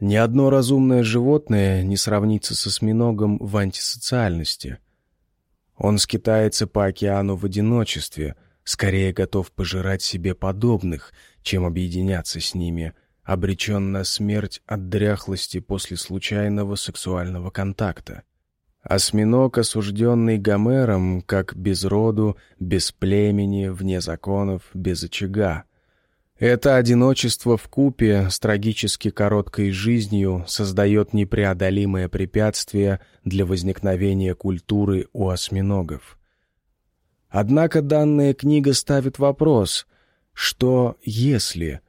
Ни одно разумное животное не сравнится с осьминогом в антисоциальности. Он скитается по океану в одиночестве, скорее готов пожирать себе подобных, чем объединяться с ними, обречен на смерть от дряхлости после случайного сексуального контакта. Осьминог, осужденный Гомером, как без роду, без племени, вне законов, без очага. Это одиночество в купе с трагически короткой жизнью создает непреодолимое препятствие для возникновения культуры у осьминогов. Однако данная книга ставит вопрос, что если...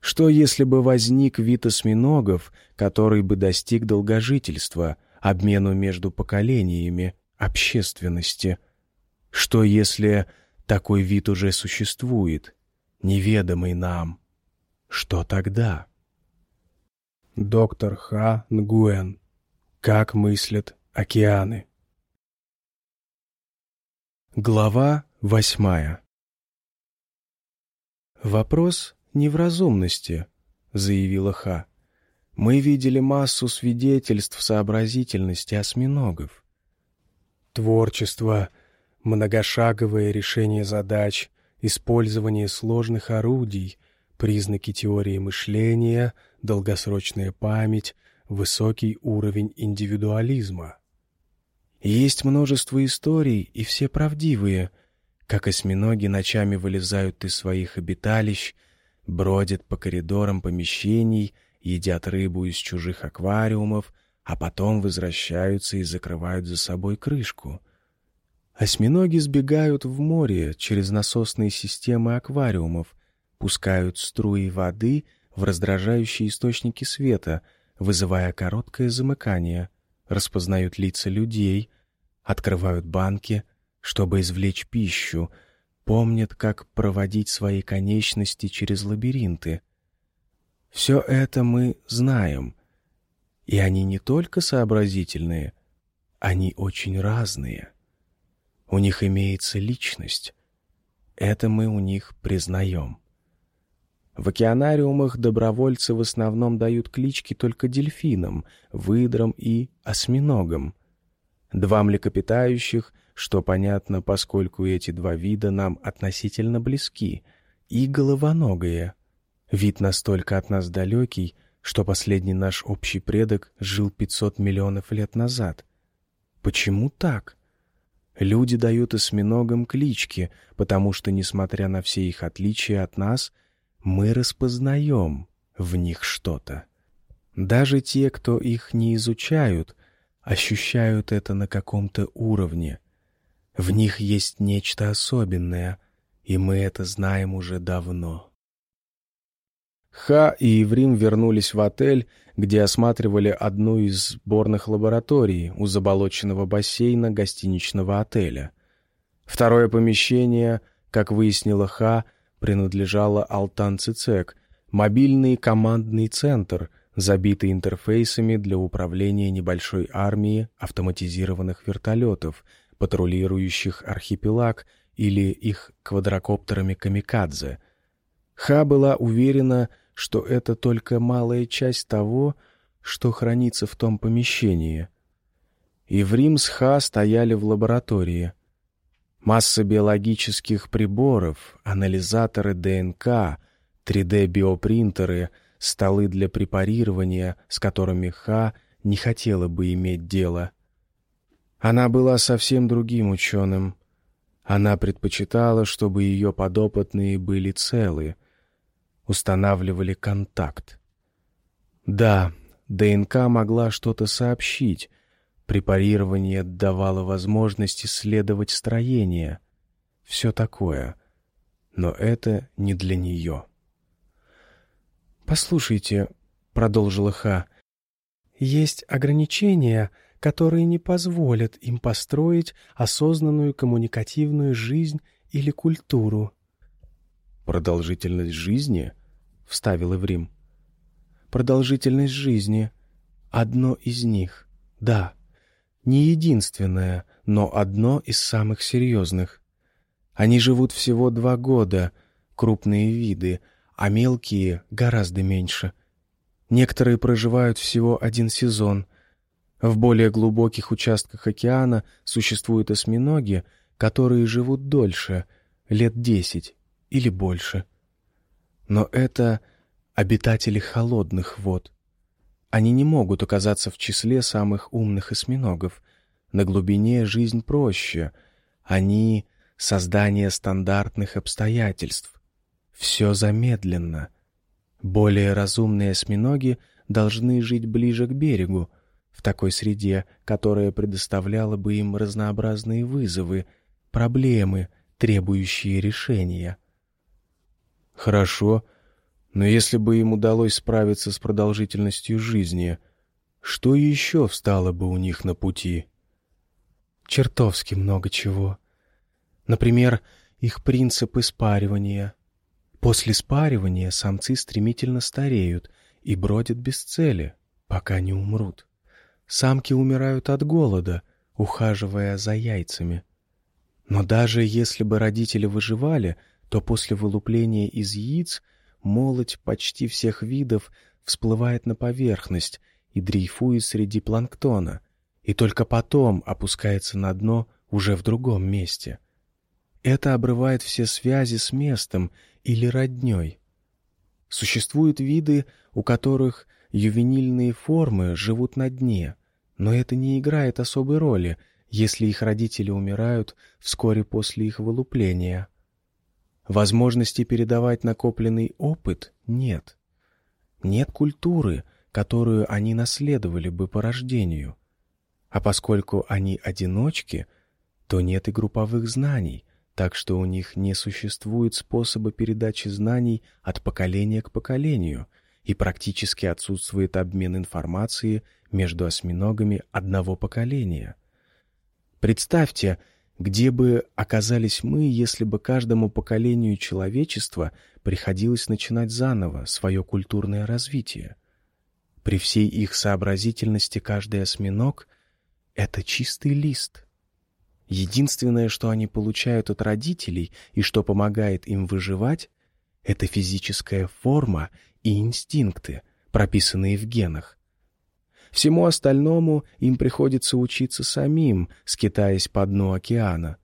Что если бы возник вид осьминогов, который бы достиг долгожительства, обмену между поколениями, общественности? Что если такой вид уже существует, неведомый нам? Что тогда? Доктор Ха Нгуэн. Как мыслят океаны? Глава восьмая «Вопрос не в разумности», — заявила Ха. «Мы видели массу свидетельств сообразительности осьминогов. Творчество, многошаговое решение задач, использование сложных орудий, признаки теории мышления, долгосрочная память, высокий уровень индивидуализма. Есть множество историй, и все правдивые — как осьминоги ночами вылезают из своих обиталищ, бродят по коридорам помещений, едят рыбу из чужих аквариумов, а потом возвращаются и закрывают за собой крышку. Осьминоги сбегают в море через насосные системы аквариумов, пускают струи воды в раздражающие источники света, вызывая короткое замыкание, распознают лица людей, открывают банки — чтобы извлечь пищу, помнят, как проводить свои конечности через лабиринты. Все это мы знаем, и они не только сообразительные, они очень разные. У них имеется личность, это мы у них признаем. В океанариумах добровольцы в основном дают клички только дельфинам, выдрам и осьминогам. Два млекопитающих что понятно, поскольку эти два вида нам относительно близки, и головоногое. Вид настолько от нас далекий, что последний наш общий предок жил 500 миллионов лет назад. Почему так? Люди дают осьминогам клички, потому что, несмотря на все их отличия от нас, мы распознаем в них что-то. Даже те, кто их не изучают, ощущают это на каком-то уровне, в них есть нечто особенное, и мы это знаем уже давно. Ха и Еврим вернулись в отель, где осматривали одну из сборных лабораторий у заболоченного бассейна гостиничного отеля. Второе помещение, как выяснила Ха, принадлежало Алтан Цицек, мобильный командный центр, забитый интерфейсами для управления небольшой армией автоматизированных вертолетов — патрулирующих архипелаг или их квадрокоптерами «Камикадзе». Ха была уверена, что это только малая часть того, что хранится в том помещении. И в Рим с Ха стояли в лаборатории. Масса биологических приборов, анализаторы ДНК, 3D-биопринтеры, столы для препарирования, с которыми Ха не хотела бы иметь дело — она была совсем другим ученым. Она предпочитала, чтобы ее подопытные были целы, устанавливали контакт. Да, ДНК могла что-то сообщить, препарирование давало возможность исследовать строение, все такое, но это не для нее. «Послушайте», — продолжила Ха, — «есть ограничения, которые не позволят им построить осознанную коммуникативную жизнь или культуру. «Продолжительность жизни?» — вставил Эврим. «Продолжительность жизни. Одно из них. Да. Не единственное, но одно из самых серьезных. Они живут всего два года, крупные виды, а мелкие гораздо меньше. Некоторые проживают всего один сезон. В более глубоких участках океана существуют осьминоги, которые живут дольше, лет десять или больше. Но это обитатели холодных вод. Они не могут оказаться в числе самых умных осьминогов. На глубине жизнь проще. Они — создание стандартных обстоятельств. Все замедленно. Более разумные осьминоги должны жить ближе к берегу, в такой среде, которая предоставляла бы им разнообразные вызовы, проблемы, требующие решения. Хорошо, но если бы им удалось справиться с продолжительностью жизни, что еще встало бы у них на пути? Чертовски много чего. Например, их принципы спаривания. После спаривания самцы стремительно стареют и бродят без цели, пока не умрут. Самки умирают от голода, ухаживая за яйцами. Но даже если бы родители выживали, то после вылупления из яиц молоть почти всех видов всплывает на поверхность и дрейфует среди планктона, и только потом опускается на дно уже в другом месте. Это обрывает все связи с местом или роднёй. Существуют виды, у которых ювенильные формы живут на дне, но это не играет особой роли, если их родители умирают вскоре после их вылупления. Возможности передавать накопленный опыт нет. Нет культуры, которую они наследовали бы по рождению. А поскольку они одиночки, то нет и групповых знаний, так что у них не существует способа передачи знаний от поколения к поколению, и практически отсутствует обмен информацией между осьминогами одного поколения. Представьте, где бы оказались мы, если бы каждому поколению человечества приходилось начинать заново свое культурное развитие? При всей их сообразительности каждый осьминог — это чистый лист. Единственное, что они получают от родителей и что помогает им выживать — это физическая форма и инстинкты, прописанные в генах, Всему остальному им приходится учиться самим, скитаясь по дну океана.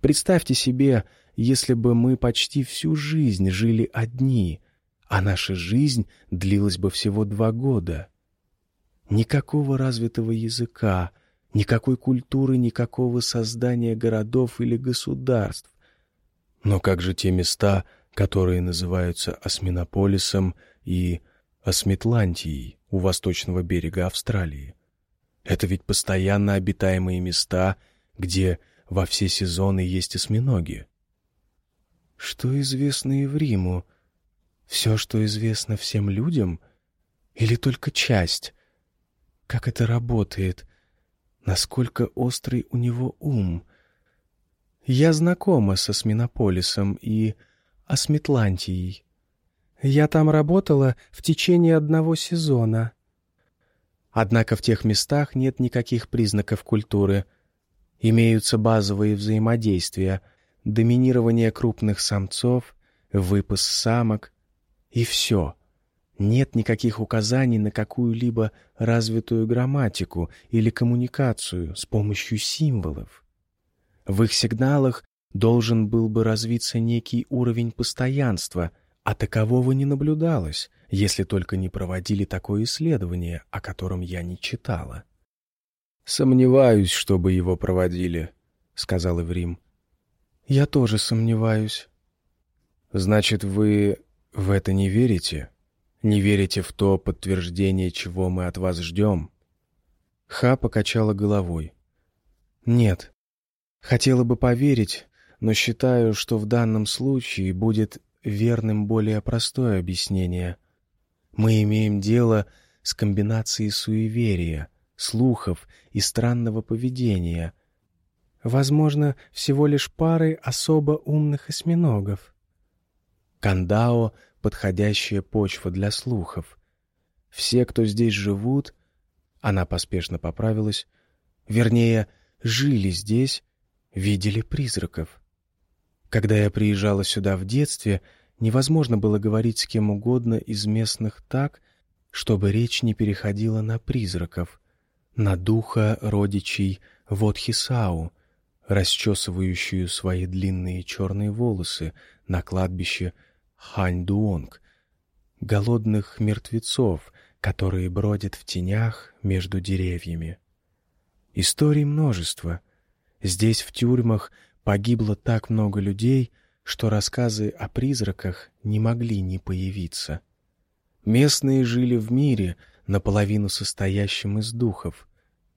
Представьте себе, если бы мы почти всю жизнь жили одни, а наша жизнь длилась бы всего два года. Никакого развитого языка, никакой культуры, никакого создания городов или государств. Но как же те места, которые называются Осминополисом и Осметлантией? У восточного берега Австралии. Это ведь постоянно обитаемые места, где во все сезоны есть осьминоги. Что известно Евриму? Все, что известно всем людям? Или только часть? Как это работает? Насколько острый у него ум? Я знакома с Осминополисом и Осметлантией. Я там работала в течение одного сезона. Однако в тех местах нет никаких признаков культуры. Имеются базовые взаимодействия, доминирование крупных самцов, выпас самок и все. Нет никаких указаний на какую-либо развитую грамматику или коммуникацию с помощью символов. В их сигналах должен был бы развиться некий уровень постоянства — а такового не наблюдалось, если только не проводили такое исследование, о котором я не читала. «Сомневаюсь, чтобы его проводили», — сказал Эврим. «Я тоже сомневаюсь». «Значит, вы в это не верите? Не верите в то подтверждение, чего мы от вас ждем?» Ха покачала головой. «Нет. Хотела бы поверить, но считаю, что в данном случае будет верным более простое объяснение. Мы имеем дело с комбинацией суеверия, слухов и странного поведения. Возможно, всего лишь пары особо умных осьминогов. Кандао — подходящая почва для слухов. Все, кто здесь живут, она поспешно поправилась, вернее, жили здесь, видели призраков. Когда я приезжала сюда в детстве, невозможно было говорить с кем угодно из местных так, чтобы речь не переходила на призраков, на духа родичей Водхисау, расчесывающую свои длинные черные волосы на кладбище Ханьдуонг, голодных мертвецов, которые бродят в тенях между деревьями. Историй множество. Здесь, в тюрьмах, погибло так много людей, что рассказы о призраках не могли не появиться. Местные жили в мире, наполовину состоящем из духов.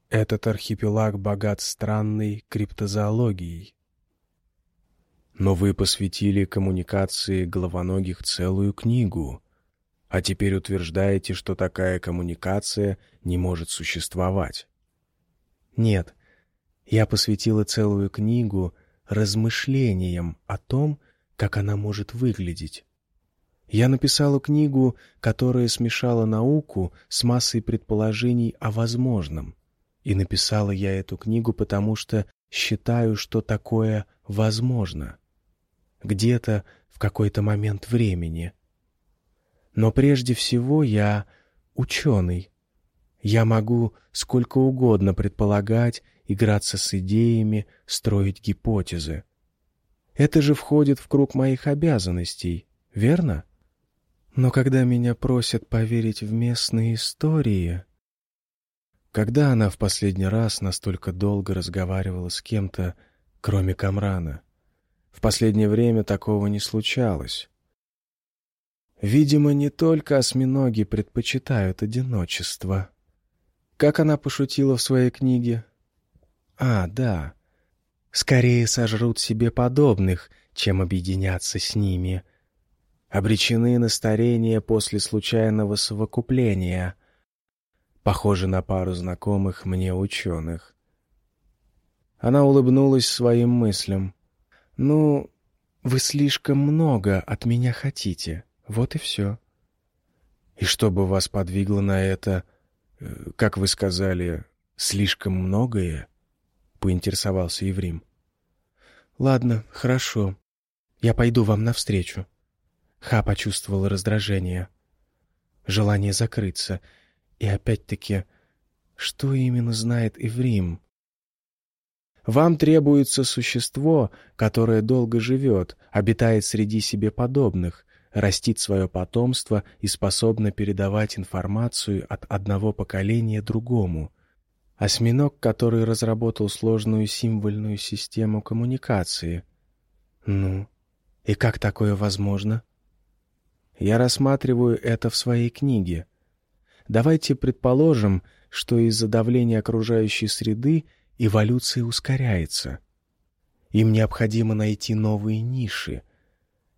Этот архипелаг богат странной криптозоологией. Но вы посвятили коммуникации головоногих целую книгу, а теперь утверждаете, что такая коммуникация не может существовать. Нет, я посвятила целую книгу размышлениям о том, как она может выглядеть. Я написала книгу, которая смешала науку с массой предположений о возможном. И написала я эту книгу, потому что считаю, что такое возможно. Где-то в какой-то момент времени. Но прежде всего я ученый. Я могу сколько угодно предполагать, играться с идеями, строить гипотезы. Это же входит в круг моих обязанностей, верно? Но когда меня просят поверить в местные истории... Когда она в последний раз настолько долго разговаривала с кем-то, кроме Камрана? В последнее время такого не случалось. Видимо, не только осьминоги предпочитают одиночество. Как она пошутила в своей книге? А, да. Скорее сожрут себе подобных, чем объединяться с ними. Обречены на старение после случайного совокупления — похожи на пару знакомых мне ученых. Она улыбнулась своим мыслям. «Ну, вы слишком много от меня хотите, вот и все». «И что бы вас подвигло на это, э, как вы сказали, слишком многое?» — поинтересовался Еврим. «Ладно, хорошо. Я пойду вам навстречу». Ха почувствовал раздражение. Желание закрыться — и опять-таки, что именно знает Иврим? Вам требуется существо, которое долго живет, обитает среди себе подобных, растит свое потомство и способно передавать информацию от одного поколения другому. Осьминог, который разработал сложную символьную систему коммуникации. Ну, и как такое возможно? Я рассматриваю это в своей книге — Давайте предположим, что из-за давления окружающей среды эволюция ускоряется. Им необходимо найти новые ниши.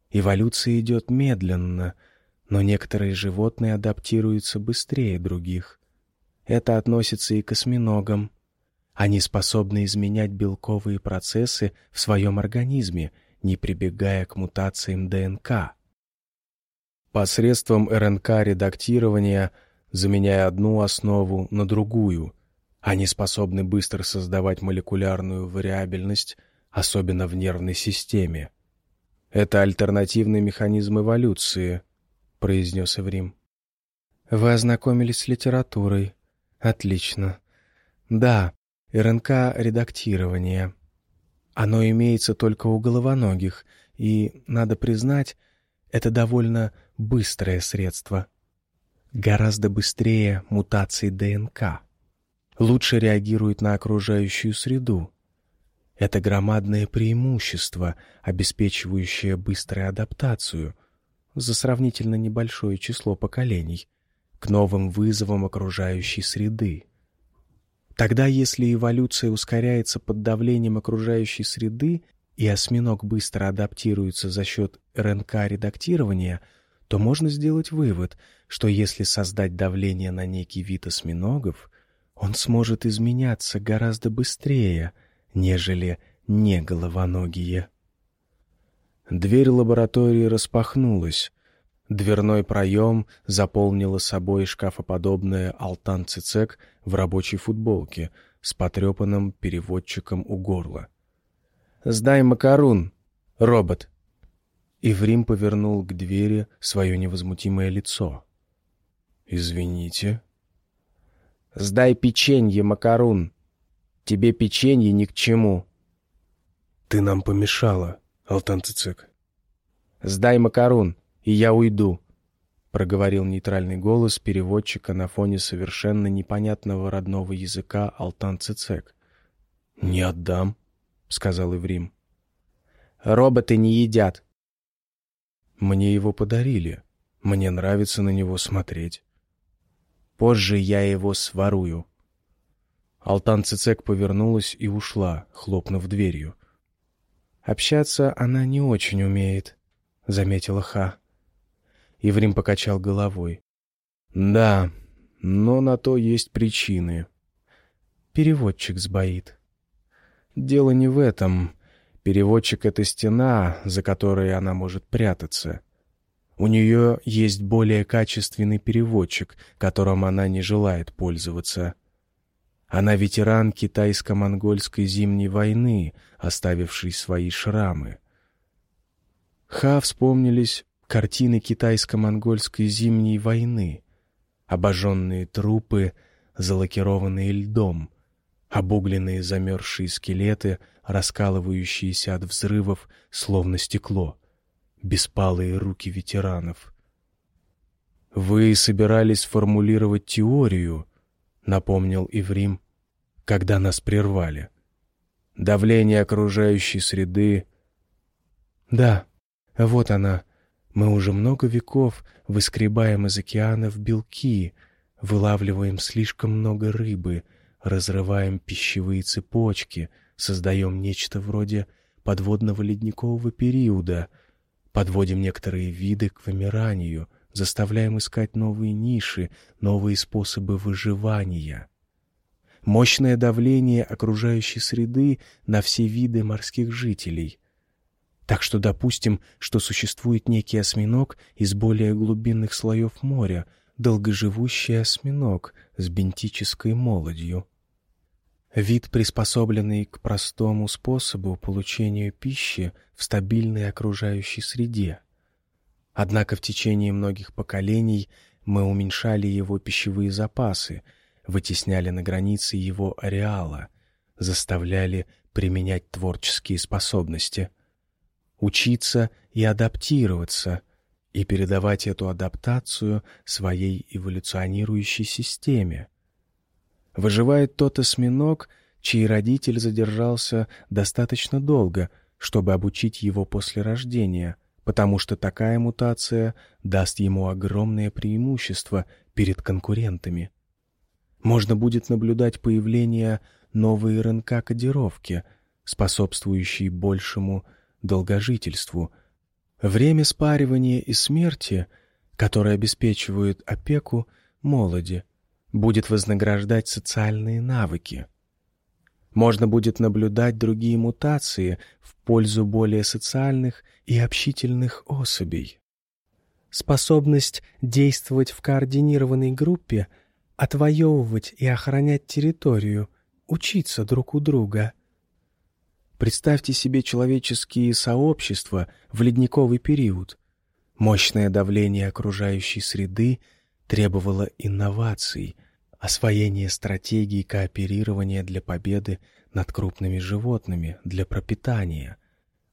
Эволюция идет медленно, но некоторые животные адаптируются быстрее других. Это относится и к осьминогам. Они способны изменять белковые процессы в своем организме, не прибегая к мутациям ДНК. Посредством РНК-редактирования – заменяя одну основу на другую. Они способны быстро создавать молекулярную вариабельность, особенно в нервной системе. «Это альтернативный механизм эволюции», — произнес Эврим. «Вы ознакомились с литературой. Отлично. Да, РНК-редактирование. Оно имеется только у головоногих, и, надо признать, это довольно быстрое средство» гораздо быстрее мутаций ДНК, лучше реагирует на окружающую среду. Это громадное преимущество, обеспечивающее быструю адаптацию за сравнительно небольшое число поколений к новым вызовам окружающей среды. Тогда, если эволюция ускоряется под давлением окружающей среды и осьминог быстро адаптируется за счет РНК-редактирования – то можно сделать вывод, что если создать давление на некий вид осьминогов, он сможет изменяться гораздо быстрее, нежели не головоногие. Дверь лаборатории распахнулась. Дверной проем заполнила собой шкафоподобная алтан-цицек в рабочей футболке с потрепанным переводчиком у горла. «Сдай макарун, робот!» Иврим повернул к двери свое невозмутимое лицо. «Извините». «Сдай печенье, Макарун. Тебе печенье ни к чему». «Ты нам помешала, Алтан Цицик». «Сдай Макарун, и я уйду», — проговорил нейтральный голос переводчика на фоне совершенно непонятного родного языка Алтан Цицек. «Не отдам», — сказал Иврим. «Роботы не едят». «Мне его подарили. Мне нравится на него смотреть». «Позже я его сворую». Алтан Цицек повернулась и ушла, хлопнув дверью. «Общаться она не очень умеет», — заметила Ха. Иврим покачал головой. «Да, но на то есть причины». Переводчик сбоит. Дело не в этом. Переводчик — это стена, за которой она может прятаться. У нее есть более качественный переводчик, которым она не желает пользоваться. Она ветеран китайско-монгольской зимней войны, оставивший свои шрамы. Ха вспомнились картины китайско-монгольской зимней войны, обожженные трупы, залакированные льдом, обугленные замерзшие скелеты, раскалывающиеся от взрывов, словно стекло, беспалые руки ветеранов. «Вы собирались формулировать теорию», — напомнил Иврим, когда нас прервали. «Давление окружающей среды...» «Да, вот она. Мы уже много веков выскребаем из океанов белки, вылавливаем слишком много рыбы, разрываем пищевые цепочки, создаем нечто вроде подводного ледникового периода, подводим некоторые виды к вымиранию — заставляем искать новые ниши, новые способы выживания. Мощное давление окружающей среды на все виды морских жителей. Так что допустим, что существует некий осьминог из более глубинных слоев моря, долгоживущий осьминог с бентической молодью. Вид, приспособленный к простому способу получения пищи в стабильной окружающей среде — Однако в течение многих поколений мы уменьшали его пищевые запасы, вытесняли на границы его ареала, заставляли применять творческие способности, учиться и адаптироваться, и передавать эту адаптацию своей эволюционирующей системе. Выживает тот осьминог, чей родитель задержался достаточно долго, чтобы обучить его после рождения — потому что такая мутация даст ему огромное преимущество перед конкурентами. Можно будет наблюдать появление новой РНК-кодировки, способствующей большему долгожительству. Время спаривания и смерти, которое обеспечивает опеку молоди, будет вознаграждать социальные навыки — можно будет наблюдать другие мутации в пользу более социальных и общительных особей. Способность действовать в координированной группе, отвоевывать и охранять территорию, учиться друг у друга. Представьте себе человеческие сообщества в ледниковый период. Мощное давление окружающей среды требовало инноваций — освоение стратегий кооперирования для победы над крупными животными, для пропитания,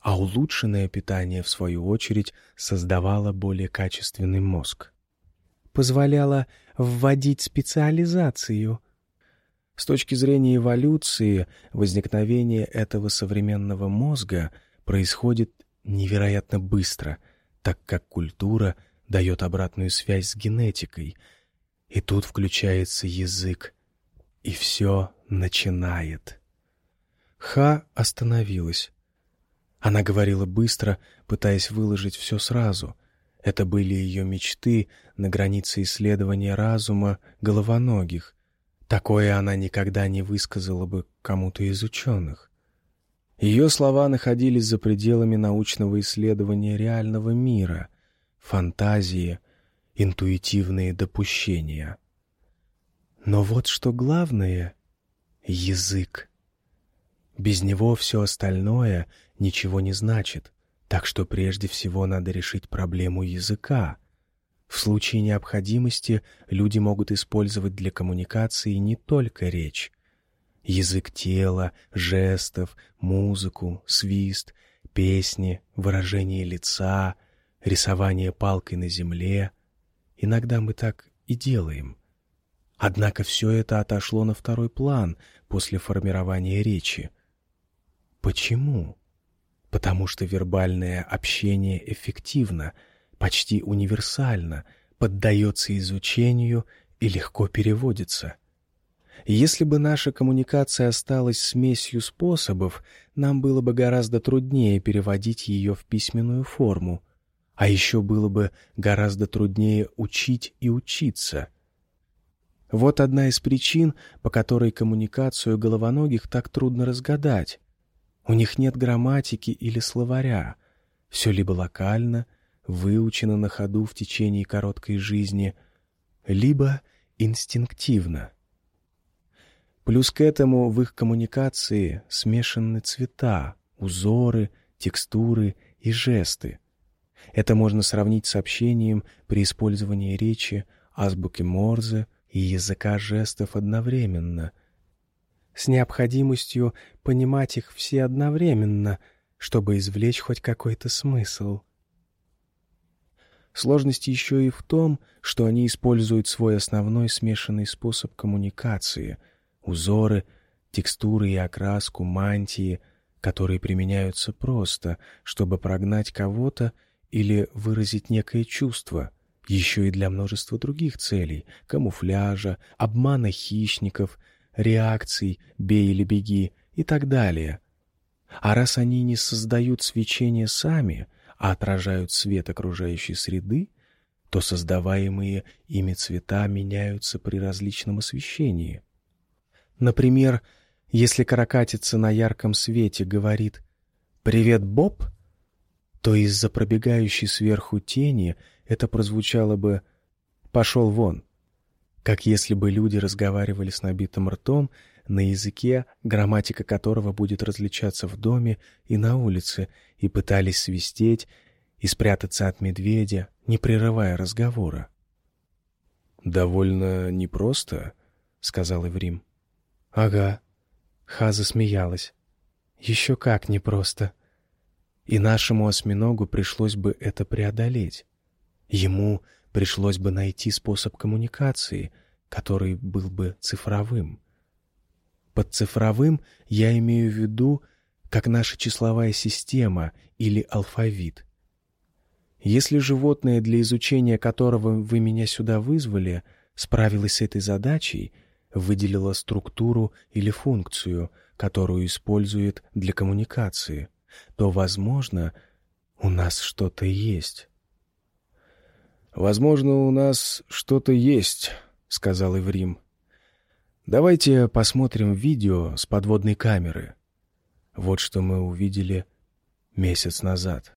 а улучшенное питание, в свою очередь, создавало более качественный мозг. Позволяло вводить специализацию. С точки зрения эволюции, возникновение этого современного мозга происходит невероятно быстро, так как культура дает обратную связь с генетикой — и тут включается язык, и все начинает. Ха остановилась. Она говорила быстро, пытаясь выложить все сразу. Это были ее мечты на границе исследования разума головоногих. Такое она никогда не высказала бы кому-то из ученых. Ее слова находились за пределами научного исследования реального мира, фантазии, интуитивные допущения. Но вот что главное — язык. Без него все остальное ничего не значит, так что прежде всего надо решить проблему языка. В случае необходимости люди могут использовать для коммуникации не только речь. Язык тела, жестов, музыку, свист, песни, выражение лица, рисование палкой на земле. Иногда мы так и делаем. Однако все это отошло на второй план после формирования речи. Почему? Потому что вербальное общение эффективно — почти универсально, поддается изучению и легко переводится. Если бы наша коммуникация осталась смесью способов, нам было бы гораздо труднее переводить ее в письменную форму, а еще было бы гораздо труднее учить и учиться. Вот одна из причин, по которой коммуникацию головоногих так трудно разгадать. У них нет грамматики или словаря. Все либо локально, выучено на ходу в течение короткой жизни, либо инстинктивно. Плюс к этому в их коммуникации смешаны цвета, узоры, текстуры и жесты. Это можно сравнить с общением при использовании речи, азбуки Морзе и языка жестов одновременно, с необходимостью понимать их все одновременно, чтобы извлечь хоть какой-то смысл. Сложность еще и в том, что они используют свой основной смешанный способ коммуникации — узоры, текстуры и окраску, мантии, которые применяются просто, чтобы прогнать кого-то или выразить некое чувство, еще и для множества других целей — камуфляжа, обмана хищников, реакций «бей или беги» и так далее. А раз они не создают свечение сами — а отражают свет окружающей среды, то создаваемые ими цвета меняются при различном освещении. Например, если каракатица на ярком свете говорит «Привет, Боб», то из-за пробегающей сверху тени это прозвучало бы «Пошел вон», как если бы люди разговаривали с набитым ртом на языке, грамматика которого будет различаться в доме и на улице, и пытались свистеть и спрятаться от медведя, не прерывая разговора. «Довольно непросто», — сказал Эврим. «Ага». Хаза смеялась. «Еще как непросто. И нашему осьминогу пришлось бы это преодолеть. Ему пришлось бы найти способ коммуникации, который был бы цифровым. Под цифровым я имею в виду, как наша числовая система или алфавит. Если животное, для изучения которого вы меня сюда вызвали, справилось с этой задачей, выделило структуру или функцию, которую использует для коммуникации, то, возможно, у нас что-то есть. «Возможно, у нас что-то есть», — сказал Иврим. Давайте посмотрим видео с подводной камеры. Вот что мы увидели месяц назад.